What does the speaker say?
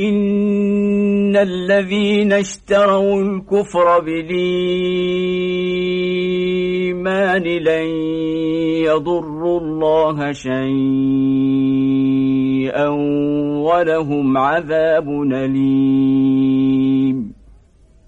إن الذين اشتروا الكفر بالإيمان لن يضروا الله شيئا ولهم عذاب أليم